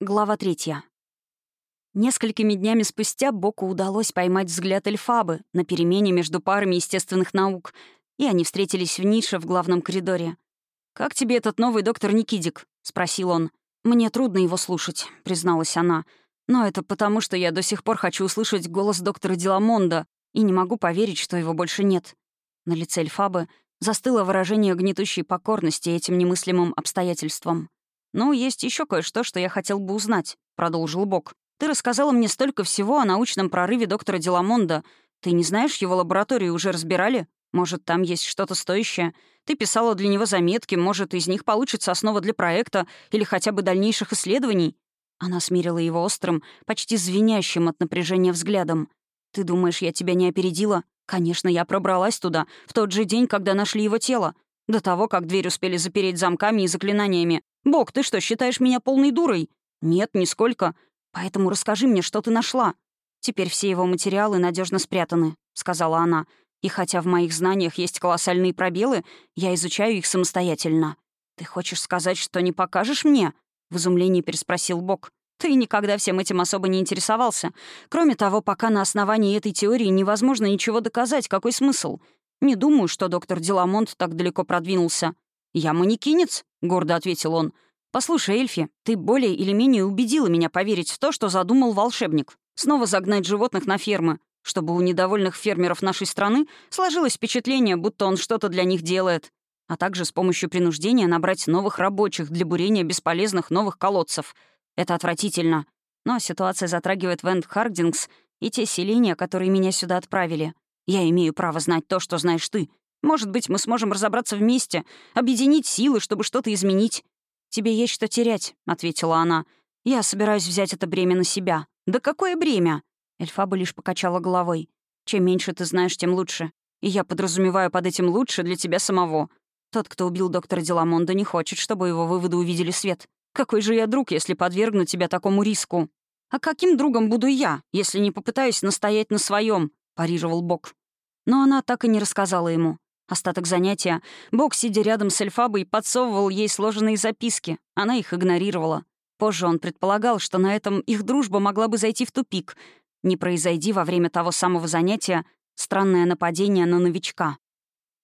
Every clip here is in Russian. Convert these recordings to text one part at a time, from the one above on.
Глава третья. Несколькими днями спустя Боку удалось поймать взгляд Эльфабы на перемене между парами естественных наук, и они встретились в нише в главном коридоре. «Как тебе этот новый доктор Никидик?» — спросил он. «Мне трудно его слушать», — призналась она. «Но это потому, что я до сих пор хочу услышать голос доктора Деламонда и не могу поверить, что его больше нет». На лице Эльфабы застыло выражение гнетущей покорности этим немыслимым обстоятельствам. «Ну, есть еще кое-что, что я хотел бы узнать», — продолжил Бог. «Ты рассказала мне столько всего о научном прорыве доктора Деламонда. Ты не знаешь, его лабораторию уже разбирали? Может, там есть что-то стоящее? Ты писала для него заметки, может, из них получится основа для проекта или хотя бы дальнейших исследований?» Она смирила его острым, почти звенящим от напряжения взглядом. «Ты думаешь, я тебя не опередила? Конечно, я пробралась туда, в тот же день, когда нашли его тело. До того, как дверь успели запереть замками и заклинаниями. «Бог, ты что, считаешь меня полной дурой?» «Нет, нисколько. Поэтому расскажи мне, что ты нашла». «Теперь все его материалы надежно спрятаны», — сказала она. «И хотя в моих знаниях есть колоссальные пробелы, я изучаю их самостоятельно». «Ты хочешь сказать, что не покажешь мне?» — в изумлении переспросил Бог. «Ты никогда всем этим особо не интересовался. Кроме того, пока на основании этой теории невозможно ничего доказать, какой смысл? Не думаю, что доктор Деламонт так далеко продвинулся. «Я манекинец», — гордо ответил он. «Послушай, Эльфи, ты более или менее убедила меня поверить в то, что задумал волшебник. Снова загнать животных на фермы, чтобы у недовольных фермеров нашей страны сложилось впечатление, будто он что-то для них делает, а также с помощью принуждения набрать новых рабочих для бурения бесполезных новых колодцев. Это отвратительно. Но ситуация затрагивает Вент Хардингс и те селения, которые меня сюда отправили. Я имею право знать то, что знаешь ты, может быть, мы сможем разобраться вместе, объединить силы, чтобы что-то изменить. «Тебе есть что терять», — ответила она. «Я собираюсь взять это бремя на себя». «Да какое бремя?» Эльфаба лишь покачала головой. «Чем меньше ты знаешь, тем лучше. И я подразумеваю под этим лучше для тебя самого. Тот, кто убил доктора Деламонда, не хочет, чтобы его выводы увидели свет. Какой же я друг, если подвергну тебя такому риску? А каким другом буду я, если не попытаюсь настоять на своем? Парировал Бог. Но она так и не рассказала ему. Остаток занятия Бог, сидя рядом с Эльфабой, подсовывал ей сложенные записки. Она их игнорировала. Позже он предполагал, что на этом их дружба могла бы зайти в тупик. Не произойди во время того самого занятия странное нападение на новичка.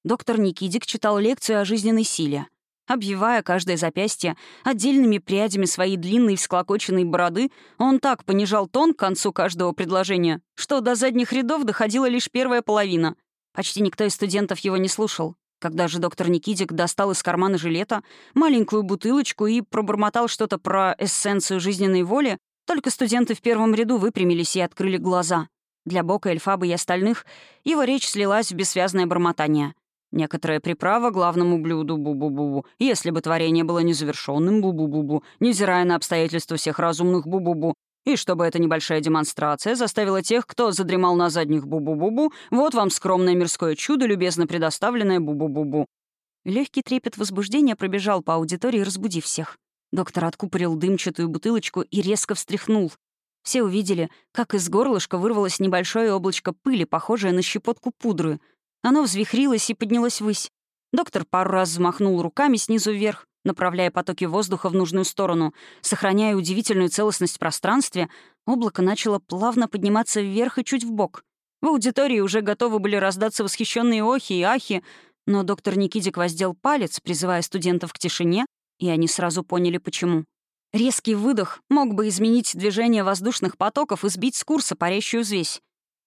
Доктор Никидик читал лекцию о жизненной силе. Обвивая каждое запястье отдельными прядями своей длинной всклокоченной бороды, он так понижал тон к концу каждого предложения, что до задних рядов доходила лишь первая половина — Почти никто из студентов его не слушал. Когда же доктор Никитик достал из кармана жилета маленькую бутылочку и пробормотал что-то про эссенцию жизненной воли, только студенты в первом ряду выпрямились и открыли глаза. Для Бока, Эльфабы и остальных его речь слилась в бессвязное бормотание. Некоторая приправа главному блюду бу-бу-бу-бу. Если бы творение было незавершенным бу-бу-бу-бу, невзирая на обстоятельства всех разумных бу-бу-бу, и чтобы эта небольшая демонстрация заставила тех, кто задремал на задних бу-бу-бу-бу, вот вам скромное мирское чудо, любезно предоставленное бу-бу-бу-бу. Легкий трепет возбуждения пробежал по аудитории, разбудив всех. Доктор откупорил дымчатую бутылочку и резко встряхнул. Все увидели, как из горлышка вырвалось небольшое облачко пыли, похожее на щепотку пудры. Оно взвихрилось и поднялось ввысь. Доктор пару раз взмахнул руками снизу вверх, Направляя потоки воздуха в нужную сторону, сохраняя удивительную целостность в пространстве, облако начало плавно подниматься вверх и чуть вбок. В аудитории уже готовы были раздаться восхищенные охи и ахи, но доктор Никидик воздел палец, призывая студентов к тишине, и они сразу поняли, почему. Резкий выдох мог бы изменить движение воздушных потоков и сбить с курса парящую взвесь.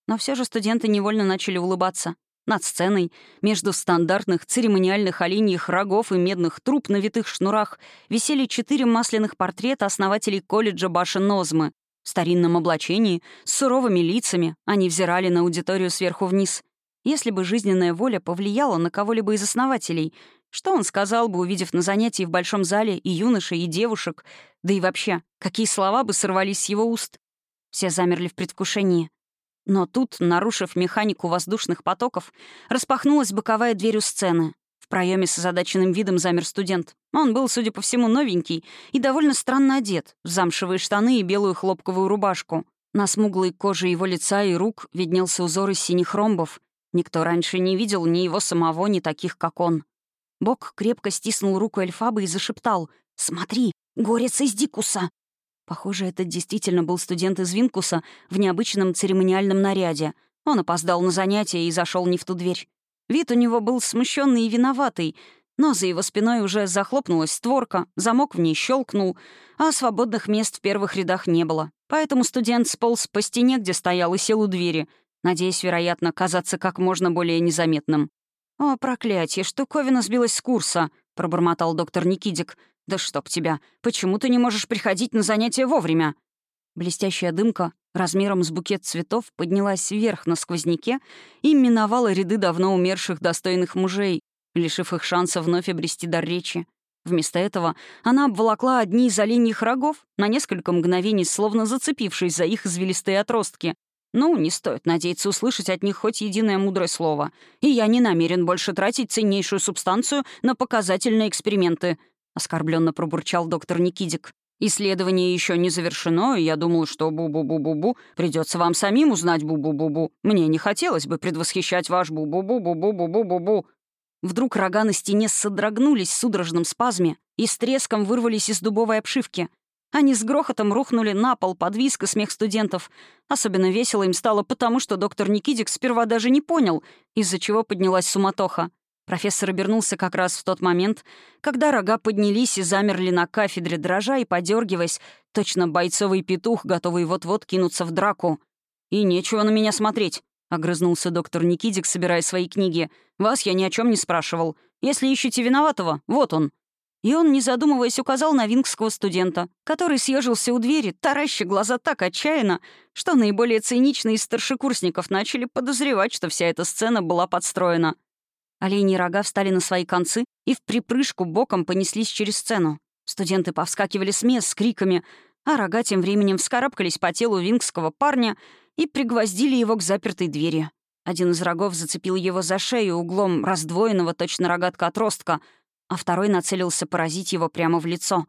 Но все же студенты невольно начали улыбаться. Над сценой, между стандартных церемониальных оленьих рогов и медных труб на витых шнурах, висели четыре масляных портрета основателей колледжа Башен Нозмы. В старинном облачении, с суровыми лицами, они взирали на аудиторию сверху вниз. Если бы жизненная воля повлияла на кого-либо из основателей, что он сказал бы, увидев на занятии в большом зале и юношей, и девушек? Да и вообще, какие слова бы сорвались с его уст? Все замерли в предвкушении. Но тут, нарушив механику воздушных потоков, распахнулась боковая дверь у сцены. В проеме с озадаченным видом замер студент. Он был, судя по всему, новенький и довольно странно одет, в замшевые штаны и белую хлопковую рубашку. На смуглой коже его лица и рук виднелся узор из синих ромбов. Никто раньше не видел ни его самого, ни таких, как он. Бог крепко стиснул руку Эльфабы и зашептал «Смотри, горец из Дикуса!» Похоже, это действительно был студент из Винкуса в необычном церемониальном наряде. Он опоздал на занятия и зашел не в ту дверь. Вид у него был смущенный и виноватый, но за его спиной уже захлопнулась створка, замок в ней щелкнул, а свободных мест в первых рядах не было. Поэтому студент сполз по стене, где стоял, и сел у двери, надеясь, вероятно, казаться как можно более незаметным. «О, проклятие, штуковина сбилась с курса», — пробормотал доктор Никидик. «Да чтоб тебя! Почему ты не можешь приходить на занятия вовремя?» Блестящая дымка размером с букет цветов поднялась вверх на сквозняке и миновала ряды давно умерших достойных мужей, лишив их шанса вновь обрести дар речи. Вместо этого она обволокла одни из оленьих рогов, на несколько мгновений словно зацепившись за их извилистые отростки. Ну, не стоит надеяться услышать от них хоть единое мудрое слово. И я не намерен больше тратить ценнейшую субстанцию на показательные эксперименты —— оскорбленно пробурчал доктор Никидик. «Исследование еще не завершено, и я думал, что бу-бу-бу-бу-бу придется вам самим узнать бу-бу-бу-бу. Мне не хотелось бы предвосхищать ваш бу-бу-бу-бу-бу-бу-бу-бу». Вдруг рога на стене содрогнулись в судорожном спазме и с треском вырвались из дубовой обшивки. Они с грохотом рухнули на пол под виск и смех студентов. Особенно весело им стало потому, что доктор Никидик сперва даже не понял, из-за чего поднялась суматоха. Профессор обернулся как раз в тот момент, когда рога поднялись и замерли на кафедре, дрожа и подергиваясь, точно бойцовый петух, готовый вот-вот кинуться в драку. «И нечего на меня смотреть», — огрызнулся доктор Никидик, собирая свои книги. «Вас я ни о чем не спрашивал. Если ищете виноватого, вот он». И он, не задумываясь, указал на вингского студента, который съежился у двери, тараща глаза так отчаянно, что наиболее циничные из старшекурсников начали подозревать, что вся эта сцена была подстроена. Оленьи рога встали на свои концы и в припрыжку боком понеслись через сцену. Студенты повскакивали с мест с криками, а рога тем временем вскарабкались по телу вингского парня и пригвоздили его к запертой двери. Один из рогов зацепил его за шею углом раздвоенного точно рогатка отростка, а второй нацелился поразить его прямо в лицо.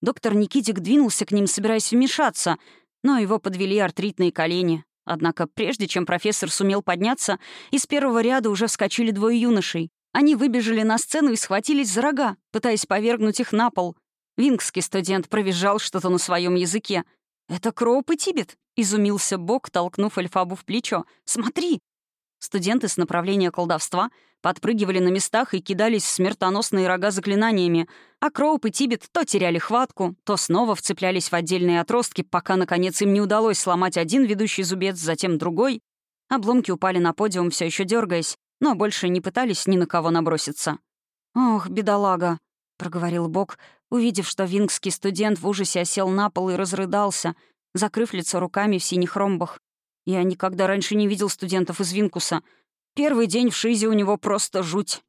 Доктор Никитик двинулся к ним, собираясь вмешаться, но его подвели артритные колени, Однако прежде чем профессор сумел подняться, из первого ряда уже вскочили двое юношей. Они выбежали на сцену и схватились за рога, пытаясь повергнуть их на пол. Вингский студент провизжал что-то на своем языке. «Это Кроуп и Тибет», — изумился Бог, толкнув Эльфабу в плечо. «Смотри!» Студенты с направления колдовства подпрыгивали на местах и кидались в смертоносные рога заклинаниями, а Кроуп и Тибет то теряли хватку, то снова вцеплялись в отдельные отростки, пока, наконец, им не удалось сломать один ведущий зубец, затем другой. Обломки упали на подиум, все еще дергаясь, но больше не пытались ни на кого наброситься. «Ох, бедолага», — проговорил Бог, увидев, что вингский студент в ужасе осел на пол и разрыдался, закрыв лицо руками в синих ромбах. Я никогда раньше не видел студентов из Винкуса. Первый день в Шизе у него просто жуть.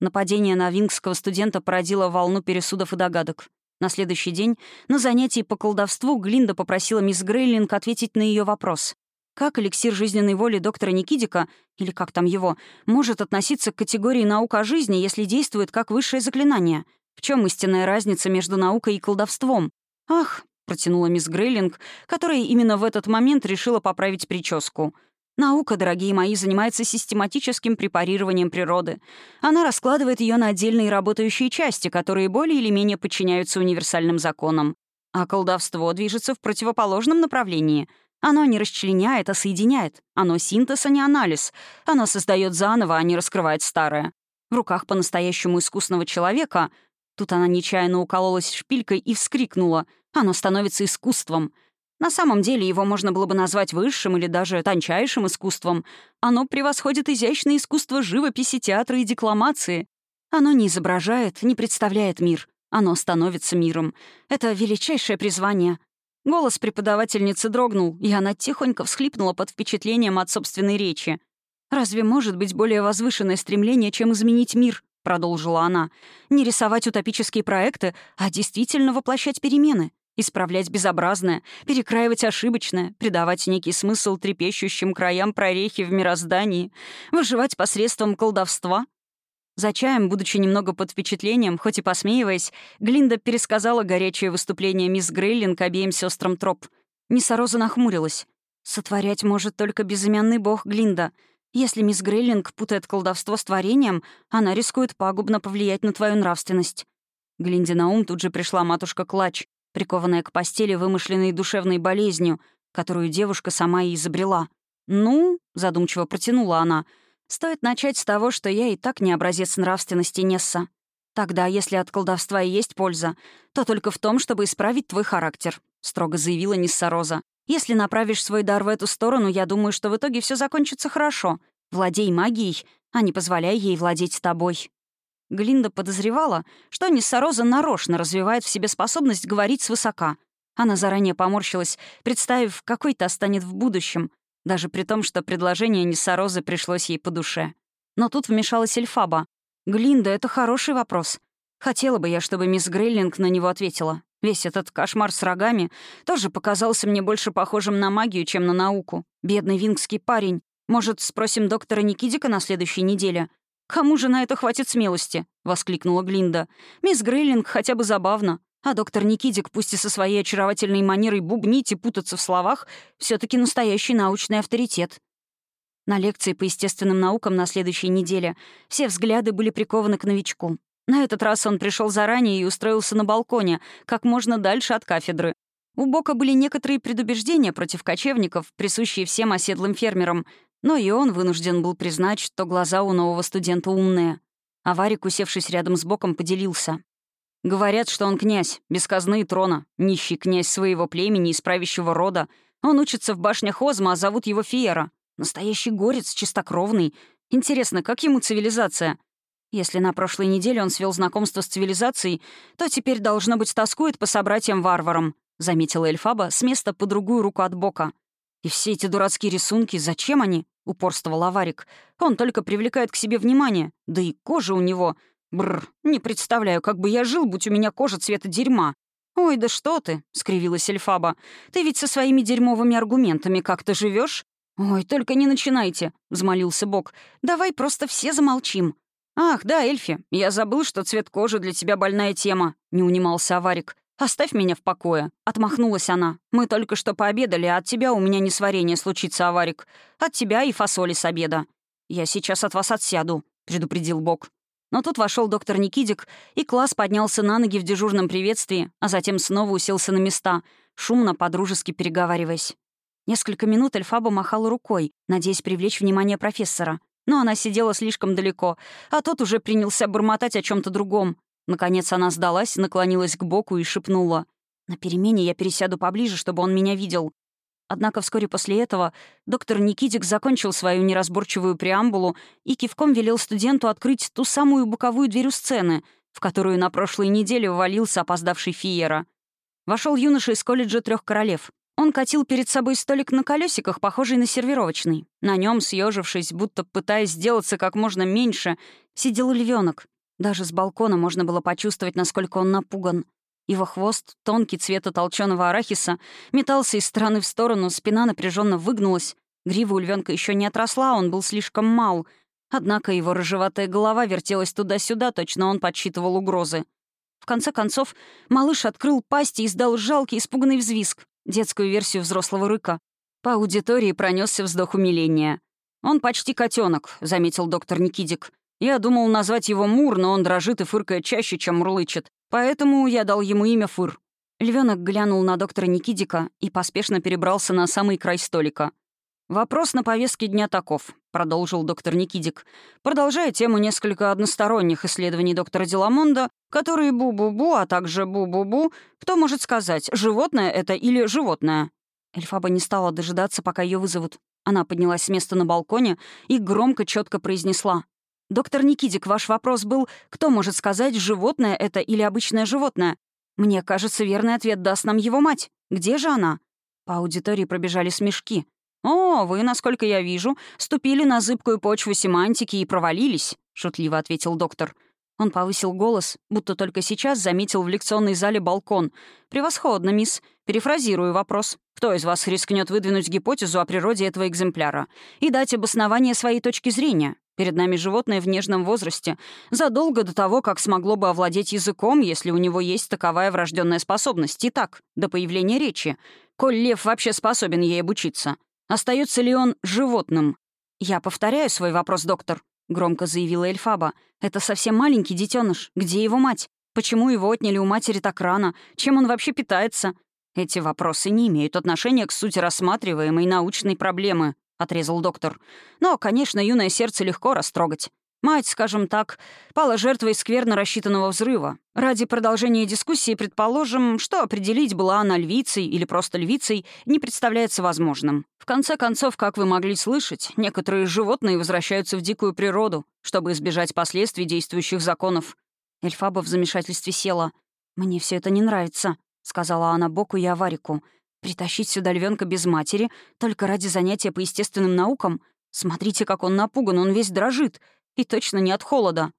Нападение на вингского студента породило волну пересудов и догадок. На следующий день на занятии по колдовству Глинда попросила мисс Грейлинг ответить на ее вопрос. Как эликсир жизненной воли доктора Никидика, или как там его, может относиться к категории наук о жизни, если действует как высшее заклинание? В чем истинная разница между наукой и колдовством? Ах, протянула мисс Грейлинг, которая именно в этот момент решила поправить прическу. Наука, дорогие мои, занимается систематическим препарированием природы. Она раскладывает ее на отдельные работающие части, которые более или менее подчиняются универсальным законам. А колдовство движется в противоположном направлении. Оно не расчленяет, а соединяет. Оно синтез, а не анализ. Оно создает заново, а не раскрывает старое. В руках по-настоящему искусного человека... Тут она нечаянно укололась шпилькой и вскрикнула — оно становится искусством. На самом деле его можно было бы назвать высшим или даже тончайшим искусством. Оно превосходит изящное искусство живописи, театра и декламации. Оно не изображает, не представляет мир. Оно становится миром. Это величайшее призвание. Голос преподавательницы дрогнул, и она тихонько всхлипнула под впечатлением от собственной речи. «Разве может быть более возвышенное стремление, чем изменить мир?» — продолжила она. «Не рисовать утопические проекты, а действительно воплощать перемены. Исправлять безобразное, перекраивать ошибочное, придавать некий смысл трепещущим краям прорехи в мироздании, выживать посредством колдовства. За чаем, будучи немного под впечатлением, хоть и посмеиваясь, Глинда пересказала горячее выступление мисс Грейлинг обеим сестрам Троп. Мисс Роза нахмурилась. «Сотворять может только безымянный бог Глинда. Если мисс Грейлинг путает колдовство с творением, она рискует пагубно повлиять на твою нравственность». Глинде на ум тут же пришла матушка Клач, прикованная к постели вымышленной душевной болезнью, которую девушка сама и изобрела. «Ну», — задумчиво протянула она, — «стоит начать с того, что я и так не образец нравственности Несса. Тогда, если от колдовства и есть польза, то только в том, чтобы исправить твой характер», — строго заявила Нисса Роза. «Если направишь свой дар в эту сторону, я думаю, что в итоге все закончится хорошо. Владей магией, а не позволяй ей владеть тобой». Глинда подозревала, что Ниссароза нарочно развивает в себе способность говорить свысока. Она заранее поморщилась, представив, какой то станет в будущем, даже при том, что предложение Ниссарозы пришлось ей по душе. Но тут вмешалась Эльфаба. «Глинда, это хороший вопрос. Хотела бы я, чтобы мисс Грейлинг на него ответила. Весь этот кошмар с рогами тоже показался мне больше похожим на магию, чем на науку. Бедный вингский парень. Может, спросим доктора Никидика на следующей неделе? «Кому же на это хватит смелости?» — воскликнула Глинда. «Мисс Грейлинг хотя бы забавно. А доктор Никидик, пусть и со своей очаровательной манерой бубнить и путаться в словах, все таки настоящий научный авторитет». На лекции по естественным наукам на следующей неделе все взгляды были прикованы к новичку. На этот раз он пришел заранее и устроился на балконе, как можно дальше от кафедры. У Бока были некоторые предубеждения против кочевников, присущие всем оседлым фермерам, но и он вынужден был признать, что глаза у нового студента умные. А Варик, усевшись рядом с боком, поделился. Говорят, что он князь, без казны и трона, нищий князь своего племени и правящего рода. Он учится в башнях Озма, а зовут его Фиера. Настоящий горец, чистокровный. Интересно, как ему цивилизация? Если на прошлой неделе он свел знакомство с цивилизацией, то теперь, должно быть, тоскует по собратьям-варварам, заметила Эльфаба с места по другую руку от бока. «И все эти дурацкие рисунки, зачем они?» — упорствовал Аварик. «Он только привлекает к себе внимание. Да и кожа у него... Бррр, не представляю, как бы я жил, будь у меня кожа цвета дерьма». «Ой, да что ты!» — скривилась Эльфаба. «Ты ведь со своими дерьмовыми аргументами как-то живешь? «Ой, только не начинайте», — взмолился Бог. «Давай просто все замолчим». «Ах, да, Эльфи, я забыл, что цвет кожи для тебя больная тема», — не унимался Аварик. «Оставь меня в покое», — отмахнулась она. «Мы только что пообедали, а от тебя у меня несварение случится, аварик. От тебя и фасоли с обеда». «Я сейчас от вас отсяду», — предупредил Бог. Но тут вошел доктор Никидик, и класс поднялся на ноги в дежурном приветствии, а затем снова уселся на места, шумно, подружески переговариваясь. Несколько минут Эльфаба махала рукой, надеясь привлечь внимание профессора. Но она сидела слишком далеко, а тот уже принялся бормотать о чем то другом, Наконец она сдалась, наклонилась к боку и шепнула. «На перемене я пересяду поближе, чтобы он меня видел». Однако вскоре после этого доктор Никитик закончил свою неразборчивую преамбулу и кивком велел студенту открыть ту самую боковую дверь у сцены, в которую на прошлой неделе ввалился опоздавший Фиера. Вошел юноша из колледжа трех королев. Он катил перед собой столик на колесиках, похожий на сервировочный. На нем, съежившись, будто пытаясь сделаться как можно меньше, сидел львенок. Даже с балкона можно было почувствовать, насколько он напуган. Его хвост, тонкий цвета толченого арахиса, метался из стороны в сторону, спина напряженно выгнулась. Грива у львенка еще не отросла, он был слишком мал. Однако его рыжеватая голова вертелась туда-сюда, точно он подсчитывал угрозы. В конце концов, малыш открыл пасть и издал жалкий, испуганный взвизг, детскую версию взрослого рыка. По аудитории пронесся вздох умиления. «Он почти котенок, заметил доктор Никидик. Я думал назвать его Мур, но он дрожит и фыркает чаще, чем мурлычет. Поэтому я дал ему имя Фыр. Львенок глянул на доктора Никидика и поспешно перебрался на самый край столика. «Вопрос на повестке дня таков», — продолжил доктор Никидик, продолжая тему несколько односторонних исследований доктора Деламонда, которые бу-бу-бу, а также бу-бу-бу, кто может сказать, животное это или животное? Эльфаба не стала дожидаться, пока ее вызовут. Она поднялась с места на балконе и громко, четко произнесла «Доктор Никидик, ваш вопрос был, кто может сказать, животное это или обычное животное? Мне кажется, верный ответ даст нам его мать. Где же она?» По аудитории пробежали смешки. «О, вы, насколько я вижу, ступили на зыбкую почву семантики и провалились», — шутливо ответил доктор. Он повысил голос, будто только сейчас заметил в лекционной зале балкон. «Превосходно, мисс. Перефразирую вопрос. Кто из вас рискнет выдвинуть гипотезу о природе этого экземпляра и дать обоснование своей точки зрения? Перед нами животное в нежном возрасте, задолго до того, как смогло бы овладеть языком, если у него есть таковая врожденная способность. Итак, до появления речи. Коль лев вообще способен ей обучиться. Остается ли он животным? «Я повторяю свой вопрос, доктор», — громко заявила Эльфаба. «Это совсем маленький детеныш. Где его мать? Почему его отняли у матери так рано? Чем он вообще питается? Эти вопросы не имеют отношения к сути рассматриваемой научной проблемы, отрезал доктор. Но, конечно, юное сердце легко растрогать. Мать, скажем так, пала жертвой скверно рассчитанного взрыва. Ради продолжения дискуссии предположим, что определить, была она львицей или просто львицей, не представляется возможным. В конце концов, как вы могли слышать, некоторые животные возвращаются в дикую природу, чтобы избежать последствий действующих законов. Эльфаба в замешательстве села. «Мне все это не нравится», — сказала она Боку и Аварику. «Притащить сюда львенка без матери только ради занятия по естественным наукам? Смотрите, как он напуган, он весь дрожит. И точно не от холода.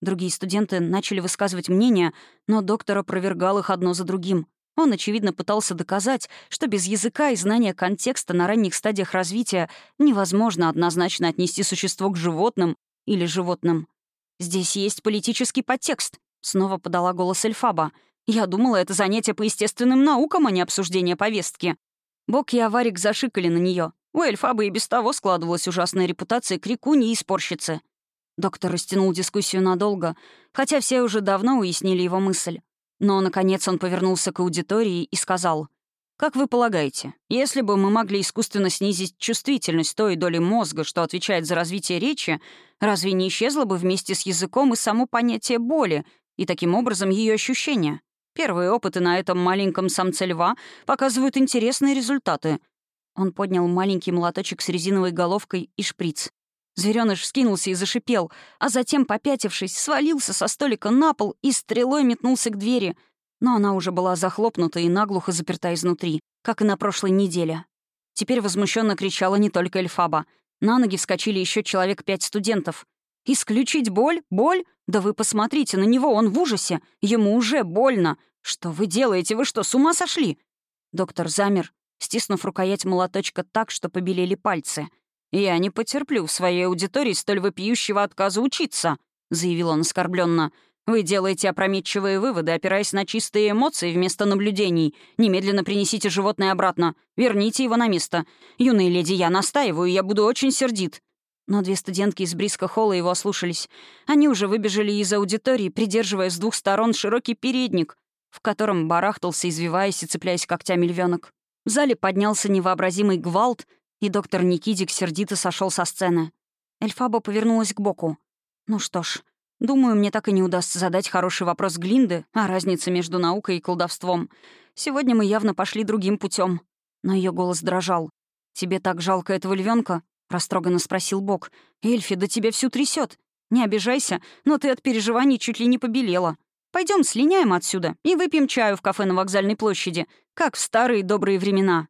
Другие студенты начали высказывать мнения, но доктор опровергал их одно за другим. Он, очевидно, пытался доказать, что без языка и знания контекста на ранних стадиях развития невозможно однозначно отнести существо к животным или животным. «Здесь есть политический подтекст», — снова подала голос Эльфаба. «Я думала, это занятие по естественным наукам, а не обсуждение повестки». Бог и Аварик зашикали на нее. У Эльфаба и без того складывалась ужасная репутация крикуни и спорщицы. Доктор растянул дискуссию надолго, хотя все уже давно уяснили его мысль. Но, наконец, он повернулся к аудитории и сказал, «Как вы полагаете, если бы мы могли искусственно снизить чувствительность той доли мозга, что отвечает за развитие речи, разве не исчезло бы вместе с языком и само понятие боли, и таким образом ее ощущение? Первые опыты на этом маленьком самце льва показывают интересные результаты». Он поднял маленький молоточек с резиновой головкой и шприц. Зверёныш вскинулся и зашипел, а затем, попятившись, свалился со столика на пол и стрелой метнулся к двери. Но она уже была захлопнута и наглухо заперта изнутри, как и на прошлой неделе. Теперь возмущенно кричала не только Эльфаба. На ноги вскочили еще человек пять студентов. «Исключить боль? Боль? Да вы посмотрите на него, он в ужасе. Ему уже больно. Что вы делаете? Вы что, с ума сошли?» Доктор замер, стиснув рукоять молоточка так, что побелели пальцы — «Я не потерплю в своей аудитории столь вопиющего отказа учиться», — заявил он оскорбленно. «Вы делаете опрометчивые выводы, опираясь на чистые эмоции вместо наблюдений. Немедленно принесите животное обратно. Верните его на место. Юные леди, я настаиваю, я буду очень сердит». Но две студентки из Бриска Холла его ослушались. Они уже выбежали из аудитории, придерживая с двух сторон широкий передник, в котором барахтался, извиваясь и цепляясь когтями львенок. В зале поднялся невообразимый гвалт — и доктор Никидик сердито сошел со сцены. Эльфаба повернулась к боку. «Ну что ж, думаю, мне так и не удастся задать хороший вопрос Глинды о разнице между наукой и колдовством. Сегодня мы явно пошли другим путем. Но ее голос дрожал. «Тебе так жалко этого львенка? растроганно спросил Бог. «Эльфи, да тебя всю трясет. Не обижайся, но ты от переживаний чуть ли не побелела. Пойдем слиняем отсюда и выпьем чаю в кафе на вокзальной площади, как в старые добрые времена.